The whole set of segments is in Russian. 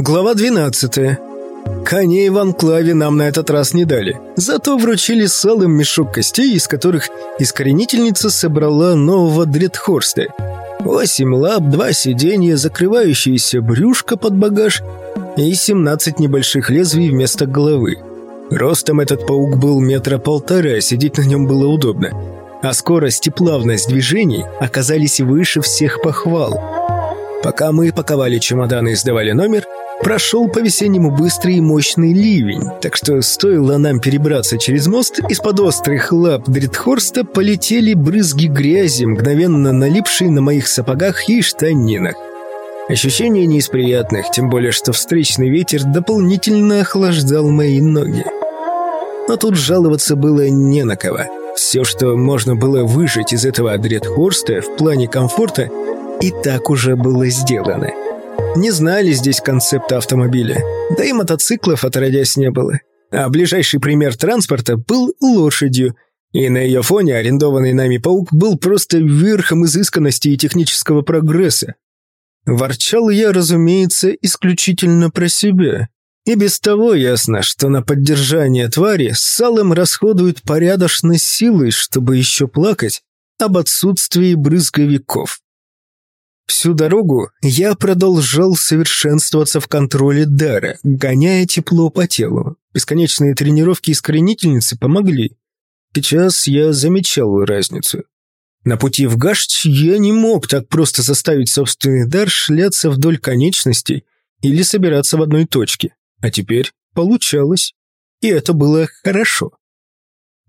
Глава 12. Коней в анклаве нам на этот раз не дали. Зато вручили салым мешок костей, из которых искоренительница собрала нового Дредхорста. Восемь лап, два сиденья, закрывающиеся брюшко под багаж и 17 небольших лезвий вместо головы. Ростом этот паук был метра полтора, сидеть на нем было удобно. А скорость и плавность движений оказались выше всех похвал. Пока мы паковали чемоданы и сдавали номер, прошел по-весеннему быстрый и мощный ливень, так что стоило нам перебраться через мост, из-под острых лап Дритхорста полетели брызги грязи, мгновенно налипшие на моих сапогах и штанинах. Ощущение не из приятных, тем более что встречный ветер дополнительно охлаждал мои ноги. Но тут жаловаться было не на кого. Все, что можно было выжить из этого Дредхорста в плане комфорта, и так уже было сделано. Не знали здесь концепта автомобиля, да и мотоциклов отродясь не было. А ближайший пример транспорта был лошадью, и на ее фоне арендованный нами паук был просто верхом изысканности и технического прогресса. Ворчал я, разумеется, исключительно про себя. И без того ясно, что на поддержание твари Салым расходует порядочной силой, чтобы еще плакать об отсутствии брызговиков. Всю дорогу я продолжал совершенствоваться в контроле дара, гоняя тепло по телу. Бесконечные тренировки искоренительницы помогли. Сейчас я замечал разницу. На пути в Гашч я не мог так просто заставить собственный дар шляться вдоль конечностей или собираться в одной точке. А теперь получалось. И это было хорошо.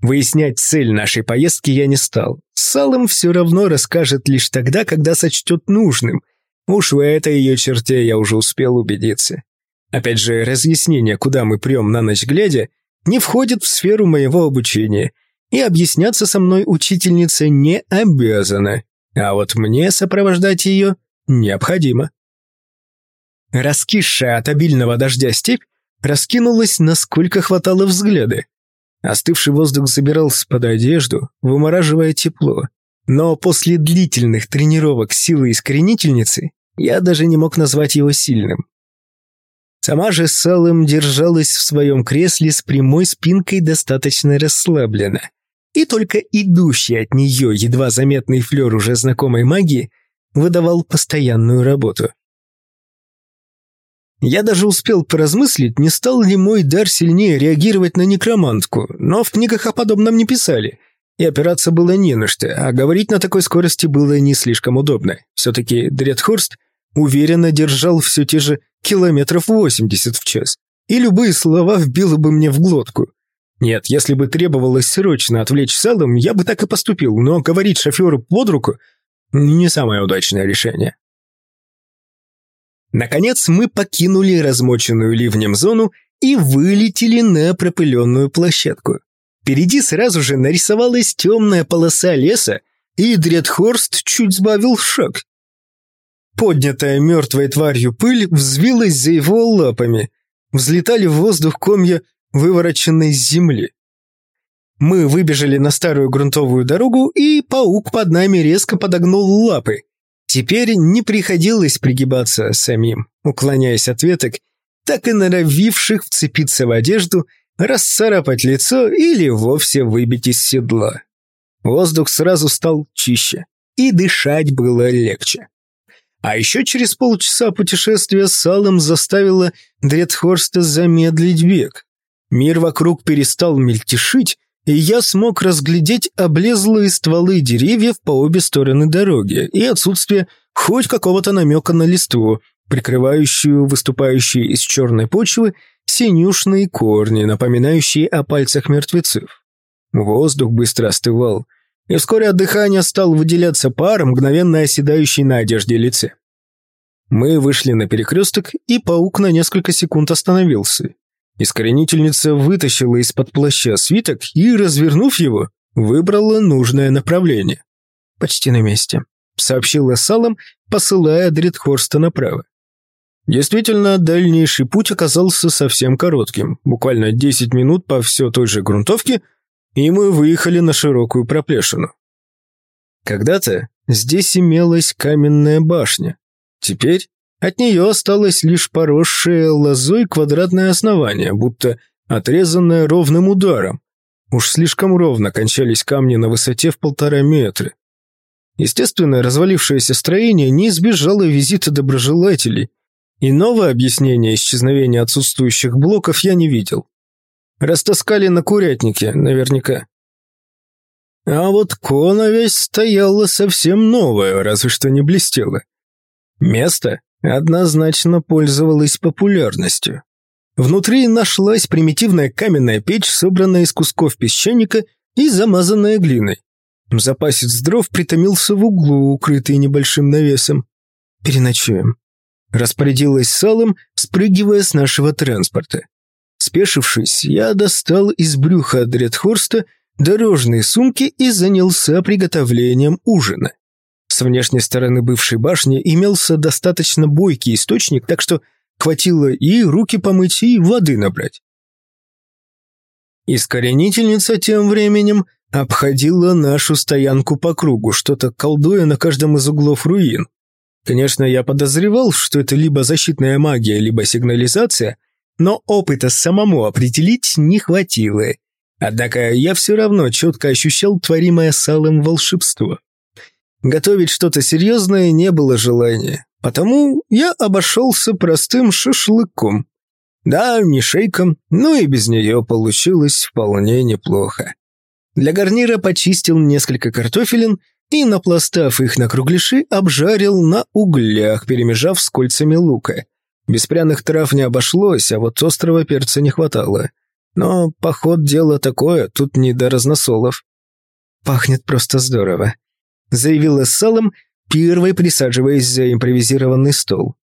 Выяснять цель нашей поездки я не стал. Салом все равно расскажет лишь тогда, когда сочтет нужным. Уж в этой ее черте я уже успел убедиться. Опять же, разъяснение, куда мы прем на ночь глядя, не входит в сферу моего обучения, и объясняться со мной учительница не обязана, а вот мне сопровождать ее необходимо. Раскисшая от обильного дождя степь раскинулась, насколько хватало взгляда. Остывший воздух забирался под одежду, вымораживая тепло. Но после длительных тренировок силы искоренительницы я даже не мог назвать его сильным. Сама же Салым держалась в своем кресле с прямой спинкой достаточно расслабленно. И только идущий от нее едва заметный флер уже знакомой магии выдавал постоянную работу. Я даже успел поразмыслить, не стал ли мой дар сильнее реагировать на некромантку, но в книгах о подобном не писали, и опираться было не на что, а говорить на такой скорости было не слишком удобно. Все-таки Дредхорст уверенно держал все те же километров 80 в час, и любые слова вбило бы мне в глотку. Нет, если бы требовалось срочно отвлечь Салом, я бы так и поступил, но говорить шоферу под руку – не самое удачное решение. Наконец мы покинули размоченную ливнем зону и вылетели на пропыленную площадку. Впереди сразу же нарисовалась темная полоса леса, и Дредхорст чуть сбавил шаг. Поднятая мертвой тварью пыль взвилась за его лапами. Взлетали в воздух комья, вывороченной земли. Мы выбежали на старую грунтовую дорогу, и паук под нами резко подогнул лапы. Теперь не приходилось пригибаться самим, уклоняясь от веток, так и норовивших вцепиться в одежду, расцарапать лицо или вовсе выбить из седла. Воздух сразу стал чище, и дышать было легче. А еще через полчаса путешествия с Салом заставило Дредхорста замедлить бег. Мир вокруг перестал мельтешить, и я смог разглядеть облезлые стволы деревьев по обе стороны дороги и отсутствие хоть какого-то намека на листву, прикрывающую выступающие из черной почвы синюшные корни, напоминающие о пальцах мертвецов. Воздух быстро остывал, и вскоре от дыхания стал выделяться пар, мгновенно оседающий на одежде лице. Мы вышли на перекресток, и паук на несколько секунд остановился. Искоренительница вытащила из-под плаща свиток и, развернув его, выбрала нужное направление. «Почти на месте», — сообщила Салом, посылая Дредхорста направо. Действительно, дальнейший путь оказался совсем коротким, буквально 10 минут по все той же грунтовке, и мы выехали на широкую проплешину. Когда-то здесь имелась каменная башня. Теперь От нее осталось лишь поросшее лозой квадратное основание, будто отрезанное ровным ударом. Уж слишком ровно кончались камни на высоте в полтора метра. Естественно, развалившееся строение не избежало визита доброжелателей, и новое объяснение исчезновения отсутствующих блоков я не видел. Растаскали на курятнике, наверняка. А вот коновесь стояла совсем новая, разве что не блестела. Место однозначно пользовалось популярностью. Внутри нашлась примитивная каменная печь, собранная из кусков песчаника и замазанная глиной. Запасец дров притомился в углу, укрытый небольшим навесом. «Переночуем», — распорядилась Салом, спрыгивая с нашего транспорта. Спешившись, я достал из брюха Дредхорста дорожные сумки и занялся приготовлением ужина. С внешней стороны бывшей башни имелся достаточно бойкий источник, так что хватило и руки помыть, и воды набрать. Искоренительница тем временем обходила нашу стоянку по кругу, что-то колдуя на каждом из углов руин. Конечно, я подозревал, что это либо защитная магия, либо сигнализация, но опыта самому определить не хватило. Однако я все равно четко ощущал творимое салом волшебство. Готовить что-то серьезное не было желания, потому я обошелся простым шашлыком. Да, не шейком, но и без нее получилось вполне неплохо. Для гарнира почистил несколько картофелин и, напластав их на кругляши, обжарил на углях, перемежав с кольцами лука. Без пряных трав не обошлось, а вот острого перца не хватало. Но, поход, дело такое, тут не до разносолов. «Пахнет просто здорово», — заявила Салом, первой присаживаясь за импровизированный стол.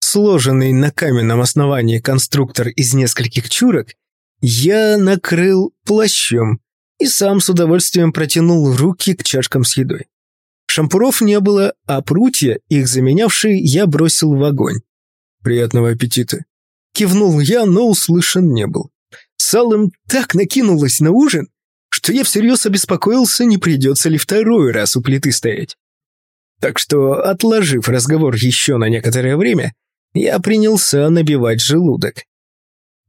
Сложенный на каменном основании конструктор из нескольких чурок я накрыл плащом и сам с удовольствием протянул руки к чашкам с едой. Шампуров не было, а прутья, их заменявшие, я бросил в огонь. «Приятного аппетита!» Кивнул я, но услышан не был. Салым так накинулась на ужин, что я всерьез обеспокоился, не придется ли второй раз у плиты стоять. Так что, отложив разговор еще на некоторое время, я принялся набивать желудок.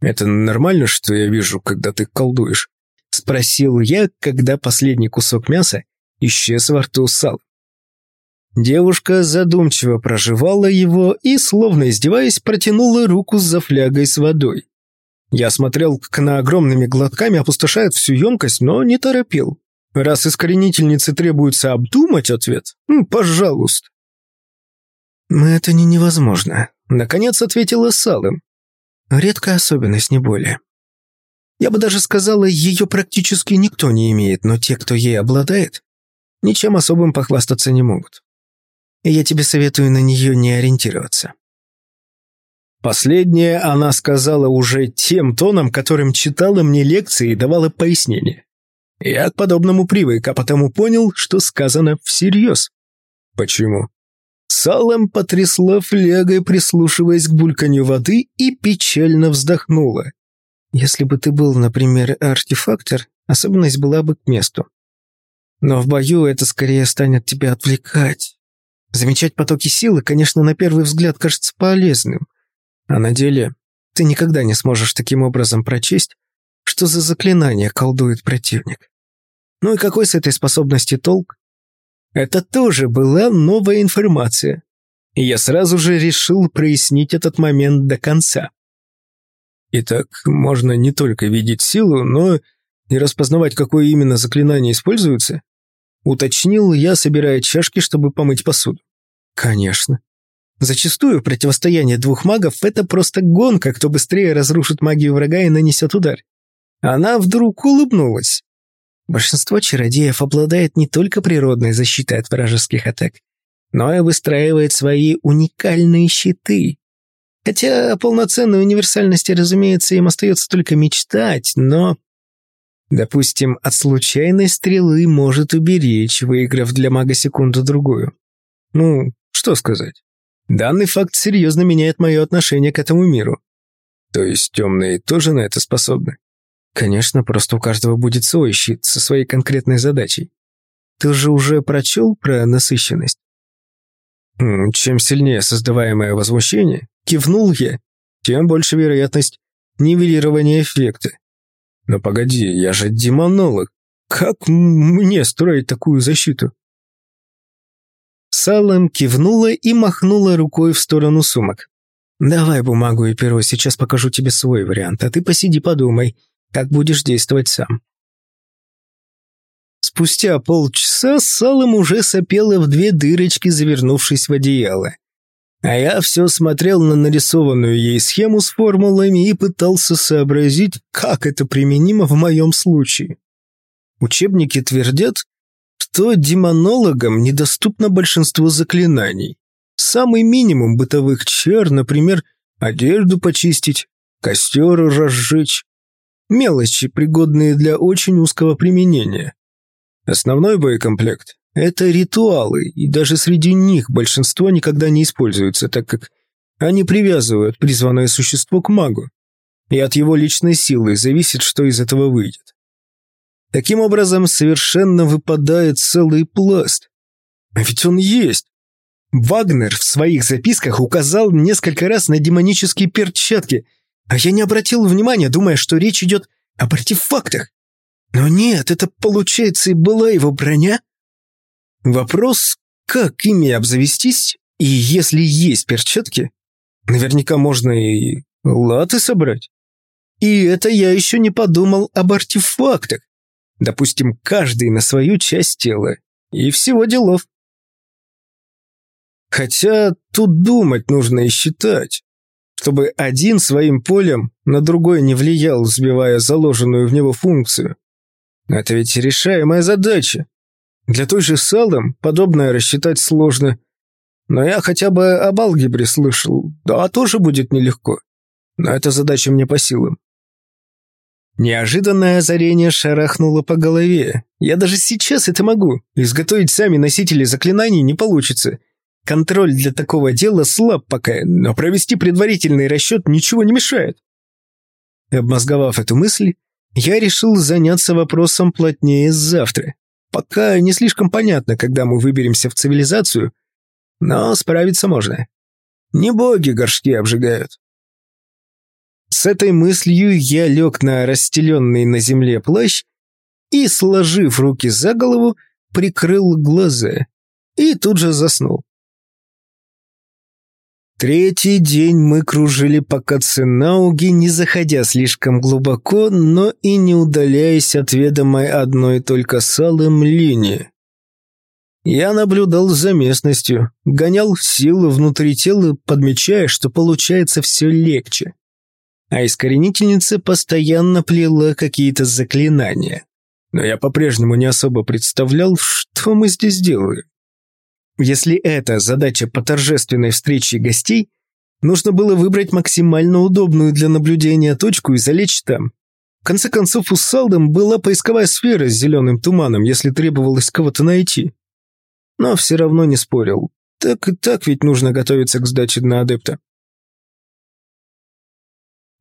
«Это нормально, что я вижу, когда ты колдуешь?» — спросил я, когда последний кусок мяса исчез во рту сал. Девушка задумчиво проживала его и, словно издеваясь, протянула руку за флягой с водой. Я смотрел, как она огромными глотками опустошает всю емкость, но не торопил. Раз искоренительнице требуется обдумать ответ, пожалуйста. «Это не невозможно», — наконец ответила Салым. «Редкая особенность, не более. Я бы даже сказала, ее практически никто не имеет, но те, кто ей обладает, ничем особым похвастаться не могут. И я тебе советую на нее не ориентироваться. Последнее она сказала уже тем тоном, которым читала мне лекции и давала пояснения. Я к подобному привык, а потому понял, что сказано всерьез. Почему? Салом потрясла флягой, прислушиваясь к бульканью воды, и печально вздохнула. Если бы ты был, например, артефактор, особенность была бы к месту. Но в бою это скорее станет тебя отвлекать. Замечать потоки силы, конечно, на первый взгляд кажется полезным, а на деле ты никогда не сможешь таким образом прочесть, что за заклинание колдует противник. Ну и какой с этой способности толк? Это тоже была новая информация, и я сразу же решил прояснить этот момент до конца. Итак, можно не только видеть силу, но и распознавать, какое именно заклинание используется? Уточнил я, собирая чашки, чтобы помыть посуду. Конечно. Зачастую противостояние двух магов – это просто гонка, кто быстрее разрушит магию врага и нанесет удар. Она вдруг улыбнулась. Большинство чародеев обладает не только природной защитой от вражеских атак, но и выстраивает свои уникальные щиты. Хотя о полноценной универсальности, разумеется, им остается только мечтать, но... Допустим, от случайной стрелы может уберечь, выиграв для мага секунду-другую. Ну, что сказать. Данный факт серьезно меняет мое отношение к этому миру. То есть темные тоже на это способны? Конечно, просто у каждого будет свой щит со своей конкретной задачей. Ты же уже прочел про насыщенность? Чем сильнее создаваемое возмущение, кивнул я, тем больше вероятность нивелирования эффекта. Но погоди, я же демонолог. Как мне строить такую защиту? Салом кивнула и махнула рукой в сторону сумок. «Давай бумагу и перо, сейчас покажу тебе свой вариант, а ты посиди подумай, как будешь действовать сам». Спустя полчаса Салом уже сопела в две дырочки, завернувшись в одеяло. А я все смотрел на нарисованную ей схему с формулами и пытался сообразить, как это применимо в моем случае. Учебники твердят, что демонологам недоступно большинство заклинаний. Самый минимум бытовых чар, например, одежду почистить, костер разжечь. Мелочи, пригодные для очень узкого применения. Основной боекомплект – это ритуалы, и даже среди них большинство никогда не используются, так как они привязывают призванное существо к магу, и от его личной силы зависит, что из этого выйдет. Таким образом, совершенно выпадает целый пласт. А ведь он есть. Вагнер в своих записках указал несколько раз на демонические перчатки, а я не обратил внимания, думая, что речь идет об артефактах. Но нет, это, получается, и была его броня. Вопрос, как ими обзавестись, и если есть перчатки, наверняка можно и латы собрать. И это я еще не подумал об артефактах. Допустим, каждый на свою часть тела. И всего делов. Хотя тут думать нужно и считать, чтобы один своим полем на другой не влиял, сбивая заложенную в него функцию. Это ведь решаемая задача. Для той же Салдом подобное рассчитать сложно. Но я хотя бы об алгебре слышал, да, тоже будет нелегко. Но эта задача мне по силам. Неожиданное озарение шарахнуло по голове. Я даже сейчас это могу. Изготовить сами носители заклинаний не получится. Контроль для такого дела слаб пока, но провести предварительный расчет ничего не мешает. Обмозговав эту мысль, я решил заняться вопросом плотнее завтра. Пока не слишком понятно, когда мы выберемся в цивилизацию, но справиться можно. Не боги горшки обжигают. С этой мыслью я лег на расстеленный на земле плащ и, сложив руки за голову, прикрыл глаза и тут же заснул. Третий день мы кружили по Каценауге, не заходя слишком глубоко, но и не удаляясь от ведомой одной только салым линии. Я наблюдал за местностью, гонял силы внутри тела, подмечая, что получается все легче. А искоренительница постоянно плела какие-то заклинания. Но я по-прежнему не особо представлял, что мы здесь делаем. Если это задача по торжественной встрече гостей, нужно было выбрать максимально удобную для наблюдения точку и залечь там. В конце концов, у Салдом была поисковая сфера с зеленым туманом, если требовалось кого-то найти. Но все равно не спорил. Так и так ведь нужно готовиться к сдаче на адепта.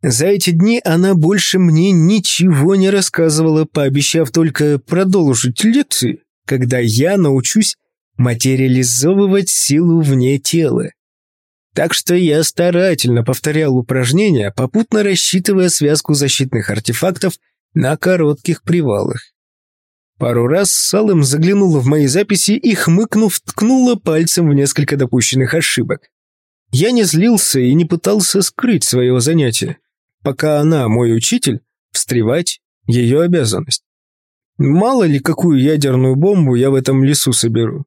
За эти дни она больше мне ничего не рассказывала, пообещав только продолжить лекции, когда я научусь материализовывать силу вне тела. Так что я старательно повторял упражнения, попутно рассчитывая связку защитных артефактов на коротких привалах. Пару раз Салым заглянула в мои записи и, хмыкнув, ткнула пальцем в несколько допущенных ошибок. Я не злился и не пытался скрыть своего занятия. Пока она мой учитель, встревать – ее обязанность. Мало ли, какую ядерную бомбу я в этом лесу соберу.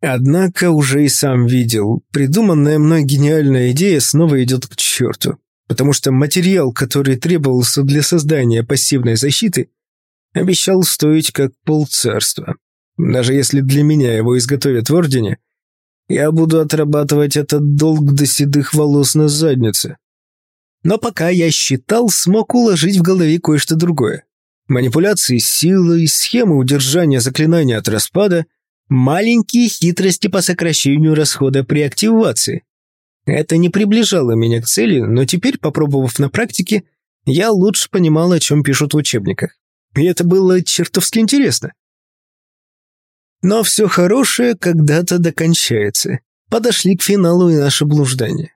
Однако уже и сам видел, придуманная мной гениальная идея снова идет к черту, потому что материал, который требовался для создания пассивной защиты, обещал стоить как полцарства. Даже если для меня его изготовят в Ордене, я буду отрабатывать этот долг до седых волос на заднице. Но пока я считал, смог уложить в голове кое-что другое. Манипуляции с силой, схемы удержания заклинания от распада – Маленькие хитрости по сокращению расхода при активации. Это не приближало меня к цели, но теперь, попробовав на практике, я лучше понимал, о чем пишут в учебниках. И это было чертовски интересно. Но все хорошее когда-то докончается. Подошли к финалу и наше блуждание.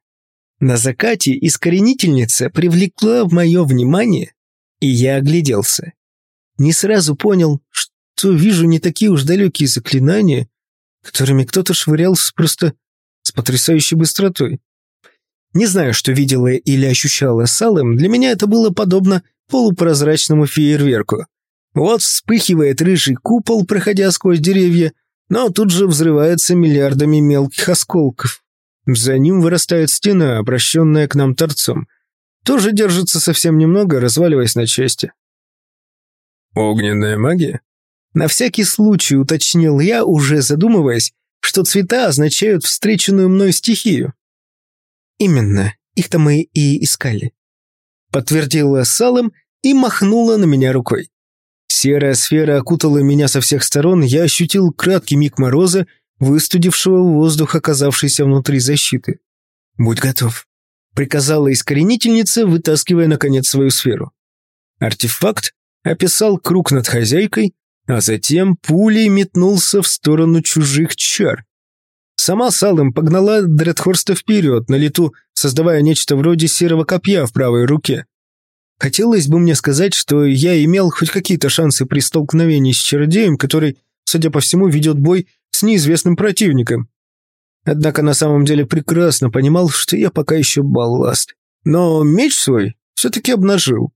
На закате искоренительница привлекла мое внимание, и я огляделся. Не сразу понял, что вижу не такие уж далекие заклинания, которыми кто-то швырялся просто с потрясающей быстротой. Не знаю, что видела или ощущала Салем, для меня это было подобно полупрозрачному фейерверку. Вот вспыхивает рыжий купол, проходя сквозь деревья, но тут же взрывается миллиардами мелких осколков. За ним вырастает стена, обращенная к нам торцом. Тоже держится совсем немного, разваливаясь на части. «Огненная магия?» На всякий случай уточнил я, уже задумываясь, что цвета означают встреченную мной стихию. «Именно, их-то мы и искали», — подтвердила Салом и махнула на меня рукой. Серая сфера окутала меня со всех сторон, я ощутил краткий миг мороза, выстудившего воздух, оказавшийся внутри защиты. «Будь готов», — приказала искоренительница, вытаскивая, наконец, свою сферу. Артефакт описал круг над хозяйкой, а затем пулей метнулся в сторону чужих чар. Сама Салым погнала Дредхорста вперед, на лету, создавая нечто вроде серого копья в правой руке. Хотелось бы мне сказать, что я имел хоть какие-то шансы при столкновении с чародеем, который, судя по всему, ведет бой с неизвестным противником. Однако на самом деле прекрасно понимал, что я пока еще балласт. Но меч свой все-таки обнажил.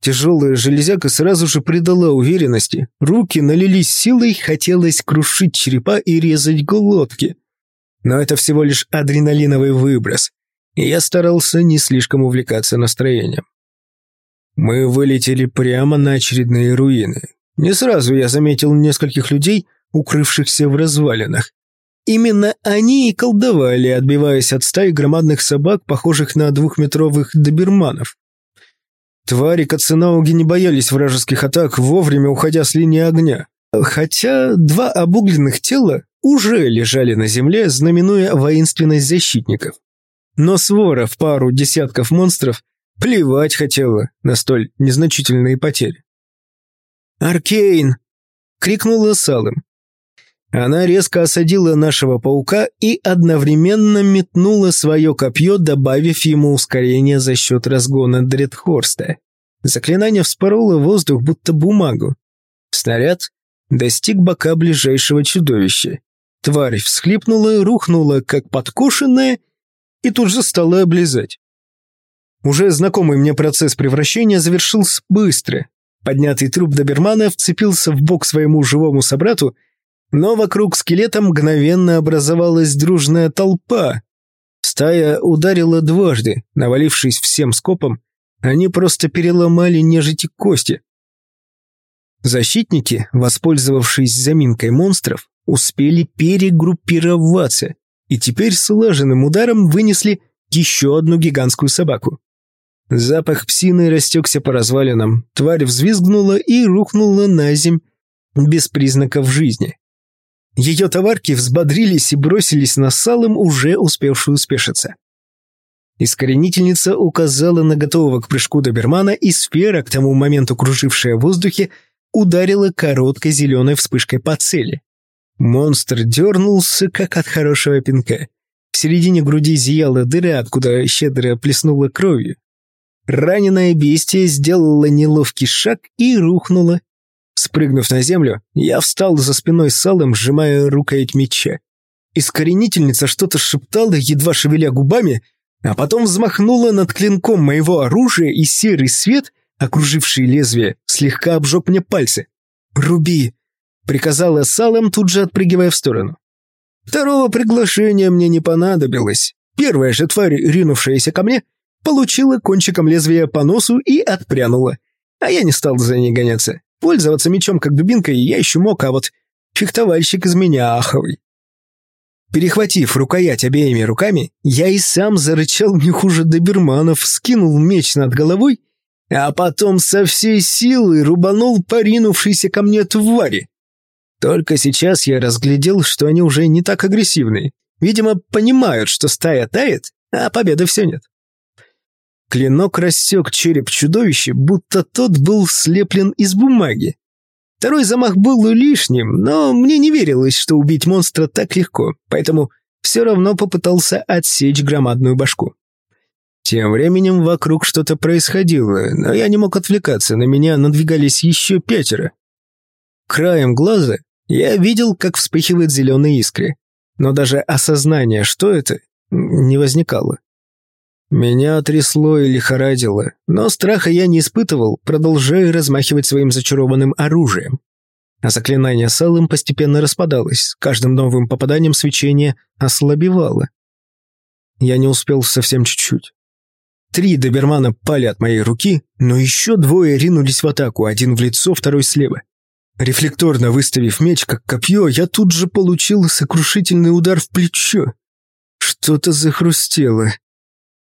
Тяжелая железяка сразу же придала уверенности. Руки налились силой, хотелось крушить черепа и резать глотки. Но это всего лишь адреналиновый выброс, и я старался не слишком увлекаться настроением. Мы вылетели прямо на очередные руины. Не сразу я заметил нескольких людей, укрывшихся в развалинах. Именно они и колдовали, отбиваясь от стаи громадных собак, похожих на двухметровых доберманов. Твари Каценауги не боялись вражеских атак, вовремя уходя с линии огня. Хотя два обугленных тела уже лежали на земле, знаменуя воинственность защитников. Но свора в пару десятков монстров плевать хотела на столь незначительные потери. «Аркейн!» — крикнула Салым. Она резко осадила нашего паука и одновременно метнула свое копье, добавив ему ускорение за счет разгона Дредхорста. Заклинание вспороло воздух, будто бумагу. Снаряд достиг бока ближайшего чудовища. Тварь всхлипнула, рухнула, как подкошенная, и тут же стала облизать. Уже знакомый мне процесс превращения завершился быстро. Поднятый труп добермана вцепился в бок своему живому собрату но вокруг скелета мгновенно образовалась дружная толпа. Стая ударила дважды, навалившись всем скопом, они просто переломали нежити кости. Защитники, воспользовавшись заминкой монстров, успели перегруппироваться и теперь слаженным ударом вынесли еще одну гигантскую собаку. Запах псины растекся по развалинам, тварь взвизгнула и рухнула на земь без признаков жизни. Ее товарки взбодрились и бросились на салым, уже успевшую спешиться. Искоренительница указала на готового к прыжку добермана, и сфера, к тому моменту кружившая в воздухе, ударила короткой зеленой вспышкой по цели. Монстр дернулся, как от хорошего пинка. В середине груди зияла дыра, откуда щедро плеснула кровью. Раненое бестие сделало неловкий шаг и рухнуло, Спрыгнув на землю, я встал за спиной салом, сжимая рукоять меча. Искоренительница что-то шептала, едва шевеля губами, а потом взмахнула над клинком моего оружия, и серый свет, окруживший лезвие, слегка обжег мне пальцы. «Руби!» — приказала салом, тут же отпрыгивая в сторону. Второго приглашения мне не понадобилось. Первая же тварь, ринувшаяся ко мне, получила кончиком лезвия по носу и отпрянула. А я не стал за ней гоняться. Пользоваться мечом как дубинкой я еще мог, а вот фехтовальщик из меня аховый. Перехватив рукоять обеими руками, я и сам зарычал не хуже доберманов, скинул меч над головой, а потом со всей силы рубанул поринувшийся ко мне твари. Только сейчас я разглядел, что они уже не так агрессивны. Видимо, понимают, что стая тает, а победы все нет. Клинок рассек череп чудовища, будто тот был слеплен из бумаги. Второй замах был лишним, но мне не верилось, что убить монстра так легко, поэтому все равно попытался отсечь громадную башку. Тем временем вокруг что-то происходило, но я не мог отвлекаться, на меня надвигались еще пятеро. Краем глаза я видел, как вспыхивают зеленые искры, но даже осознание, что это, не возникало. Меня трясло и лихорадило, но страха я не испытывал, продолжая размахивать своим зачарованным оружием. А заклинание с постепенно распадалось, каждым новым попаданием свечение ослабевало. Я не успел совсем чуть-чуть. Три добермана пали от моей руки, но еще двое ринулись в атаку, один в лицо, второй слева. Рефлекторно выставив меч, как копье, я тут же получил сокрушительный удар в плечо. Что-то захрустело.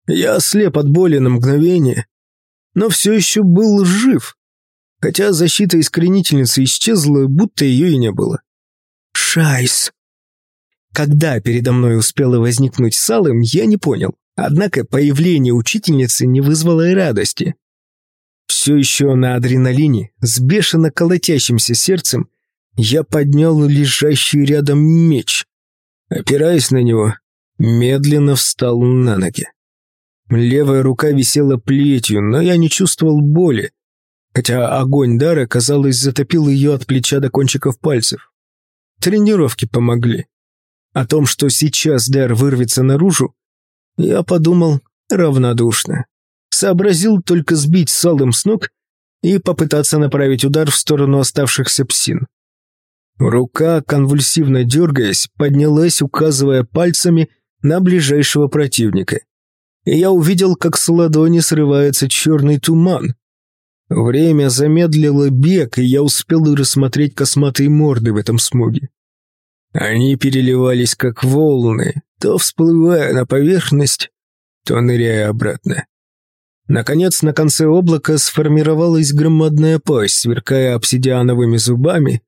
Я ослеп от боли на мгновение, но все еще был жив, хотя защита искоренительницы исчезла, будто ее и не было. Шайс! Когда передо мной успела возникнуть Салым, я не понял, однако появление учительницы не вызвало и радости. Все еще на адреналине, с бешено колотящимся сердцем, я поднял лежащий рядом меч. Опираясь на него, медленно встал на ноги. Левая рука висела плетью, но я не чувствовал боли, хотя огонь дара, казалось, затопил ее от плеча до кончиков пальцев. Тренировки помогли. О том, что сейчас дар вырвется наружу, я подумал равнодушно. Сообразил только сбить салым с ног и попытаться направить удар в сторону оставшихся псин. Рука, конвульсивно дергаясь, поднялась, указывая пальцами на ближайшего противника и я увидел, как с ладони срывается черный туман. Время замедлило бег, и я успел рассмотреть косматые морды в этом смоге. Они переливались как волны, то всплывая на поверхность, то ныряя обратно. Наконец, на конце облака сформировалась громадная пасть, сверкая обсидиановыми зубами,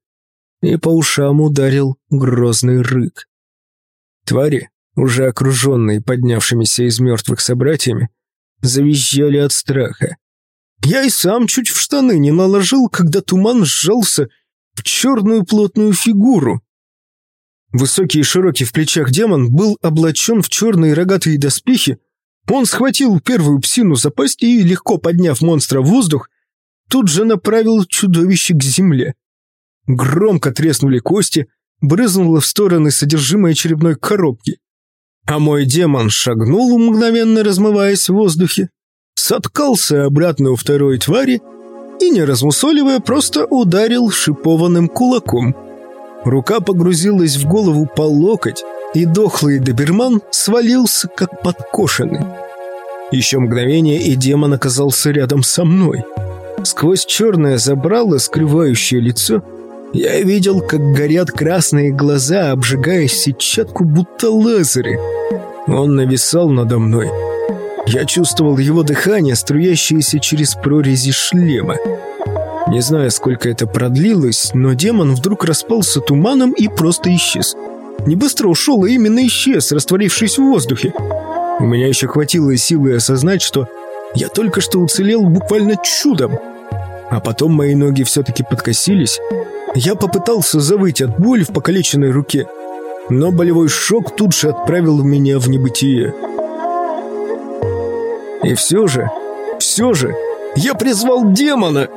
и по ушам ударил грозный рык. Твари, уже окруженные поднявшимися из мертвых собратьями, завизжали от страха. Я и сам чуть в штаны не наложил, когда туман сжался в черную плотную фигуру. Высокий и широкий в плечах демон был облачен в черные рогатые доспехи, он схватил первую псину за пасть и, легко подняв монстра в воздух, тут же направил чудовище к земле. Громко треснули кости, брызнуло в стороны содержимое черепной коробки. А мой демон шагнул, мгновенно размываясь в воздухе, соткался обратно у второй твари и, не размусоливая, просто ударил шипованным кулаком. Рука погрузилась в голову по локоть, и дохлый доберман свалился, как подкошенный. Еще мгновение, и демон оказался рядом со мной. Сквозь черное забрало, скрывающее лицо, я видел, как горят красные глаза, обжигая сетчатку, будто лазеры. Он нависал надо мной. Я чувствовал его дыхание, струящееся через прорези шлема. Не знаю, сколько это продлилось, но демон вдруг распался туманом и просто исчез. Не быстро ушел, а именно исчез, растворившись в воздухе. У меня еще хватило силы осознать, что я только что уцелел буквально чудом. А потом мои ноги все-таки подкосились, я попытался завыть от боли в покалеченной руке, но болевой шок тут же отправил меня в небытие. И все же, все же, я призвал демона!